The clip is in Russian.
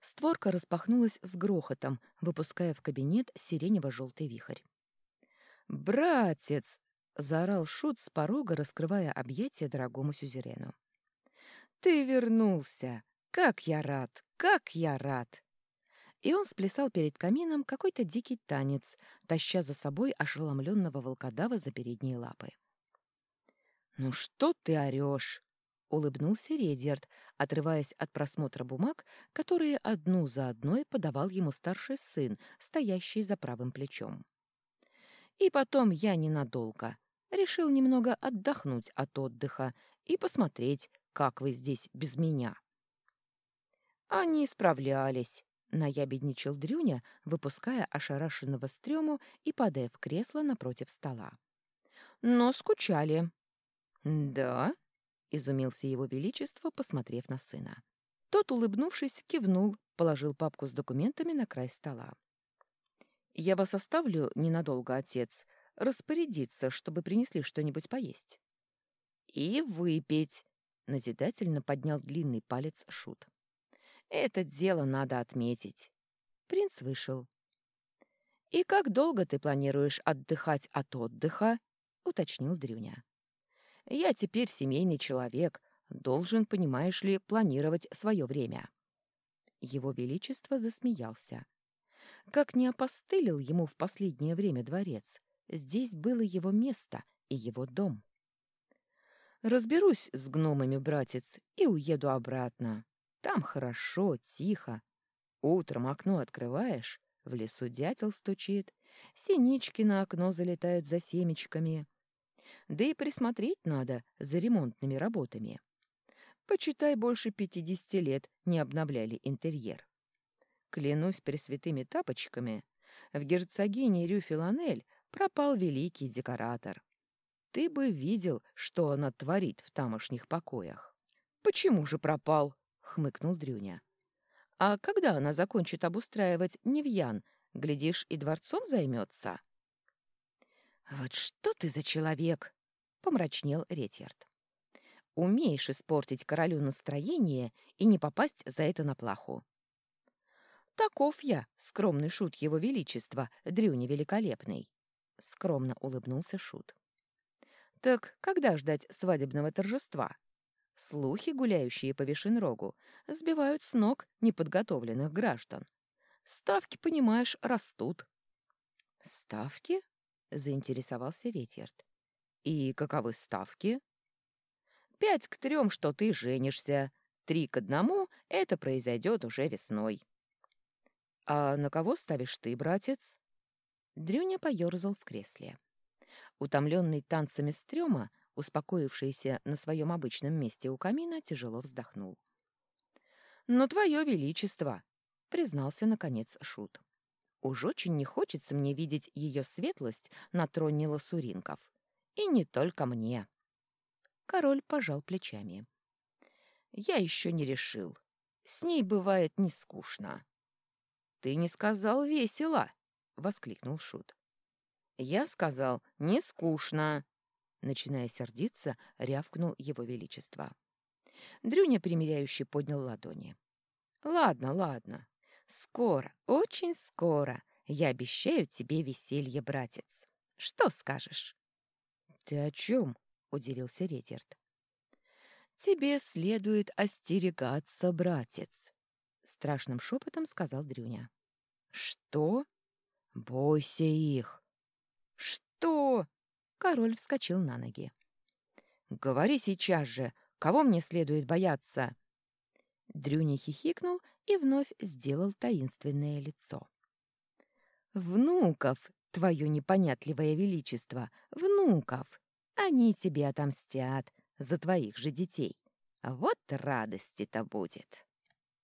Створка распахнулась с грохотом, выпуская в кабинет сиренево-желтый вихрь. «Братец!» — заорал Шут с порога, раскрывая объятия дорогому сюзерену. «Ты вернулся! Как я рад! Как я рад!» И он сплясал перед камином какой-то дикий танец, таща за собой ошеломленного волкодава за передние лапы. «Ну что ты орешь?» — улыбнулся Редиард, отрываясь от просмотра бумаг, которые одну за одной подавал ему старший сын, стоящий за правым плечом. «И потом я ненадолго. Решил немного отдохнуть от отдыха и посмотреть, как вы здесь без меня». Они справлялись. Наябедничал Дрюня, выпуская ошарашенного стрёму и падая в кресло напротив стола. «Но скучали». «Да?» — изумился его величество, посмотрев на сына. Тот, улыбнувшись, кивнул, положил папку с документами на край стола. «Я вас оставлю ненадолго, отец, распорядиться, чтобы принесли что-нибудь поесть». «И выпить», — назидательно поднял длинный палец Шут. Это дело надо отметить. Принц вышел. «И как долго ты планируешь отдыхать от отдыха?» — уточнил Дрюня. «Я теперь семейный человек, должен, понимаешь ли, планировать свое время». Его Величество засмеялся. Как не опостылил ему в последнее время дворец, здесь было его место и его дом. «Разберусь с гномами, братец, и уеду обратно. Там хорошо, тихо. Утром окно открываешь, в лесу дятел стучит, синички на окно залетают за семечками. Да и присмотреть надо за ремонтными работами. Почитай, больше пятидесяти лет не обновляли интерьер. Клянусь пресвятыми тапочками, в герцогине Рюфиланель пропал великий декоратор. Ты бы видел, что она творит в тамошних покоях. Почему же пропал? хмыкнул Дрюня. А когда она закончит обустраивать Невьян, глядишь, и дворцом займется? Вот что ты за человек, помрачнел Ретьярд. Умеешь испортить королю настроение и не попасть за это на плаху. Таков я, скромный шут его величества, Дрюня великолепный. Скромно улыбнулся шут. Так когда ждать свадебного торжества? Слухи, гуляющие по Вишенрогу, сбивают с ног неподготовленных граждан. Ставки, понимаешь, растут. «Ставки?» — заинтересовался Ретьярд. «И каковы ставки?» «Пять к трем, что ты женишься. Три к одному — это произойдет уже весной». «А на кого ставишь ты, братец?» Дрюня поерзал в кресле. Утомленный танцами стрёма, успокоившийся на своем обычном месте у камина, тяжело вздохнул. «Но твое величество!» — признался, наконец, Шут. «Уж очень не хочется мне видеть ее светлость на троне лосуринков. И не только мне». Король пожал плечами. «Я еще не решил. С ней бывает не скучно». «Ты не сказал весело!» — воскликнул Шут. «Я сказал, не скучно!» Начиная сердиться, рявкнул его величество. Дрюня примиряюще поднял ладони. «Ладно, ладно. Скоро, очень скоро. Я обещаю тебе веселье, братец. Что скажешь?» «Ты о чем?» — удивился Редерт. «Тебе следует остерегаться, братец», — страшным шепотом сказал Дрюня. «Что? Бойся их!» «Что?» Король вскочил на ноги. «Говори сейчас же, кого мне следует бояться?» Дрюни хихикнул и вновь сделал таинственное лицо. «Внуков, твое непонятливое величество, внуков! Они тебе отомстят за твоих же детей. Вот радости-то будет!»